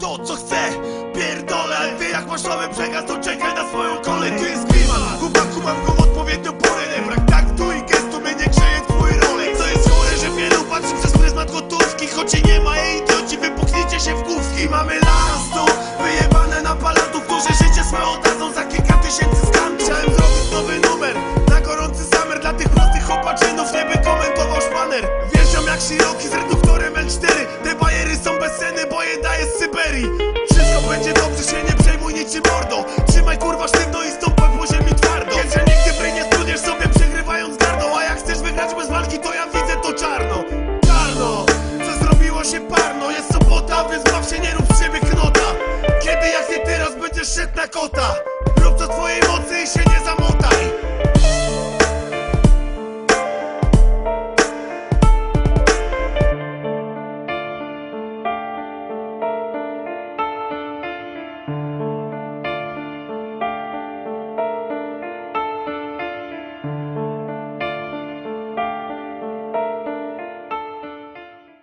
to co chcę. Pierdolę, ty jak masz nowy przekaz to czekaj na swoją kolej. Tu jest klimat, chłopaku mam go w odpowiednią porę Nie brak taktu i gestu mnie nie grzeje twój rolek. Co jest chore, że wielu patrzy przez pryzmat gotówki Choć nie ma jej idioci, wypuchnijcie się w główki. Mamy las tu, wyjebane na jak Shiroki z reduktorem L4 Te bajery są bezcenne, bo je daję z Syberii. Wszystko będzie dobrze, się nie przejmuj niczym mordo Trzymaj kurwa sztywno i stąpaj po ziemi twardo. Wiem, że nigdy bry nie studniesz sobie przegrywając gardą. A jak chcesz wygrać bez walki, to ja widzę to czarno. Czarno, co zrobiło się parno. Jest sobota, więc baw się, nie rób z siebie knota. Kiedy jak nie teraz będziesz szedł na kota.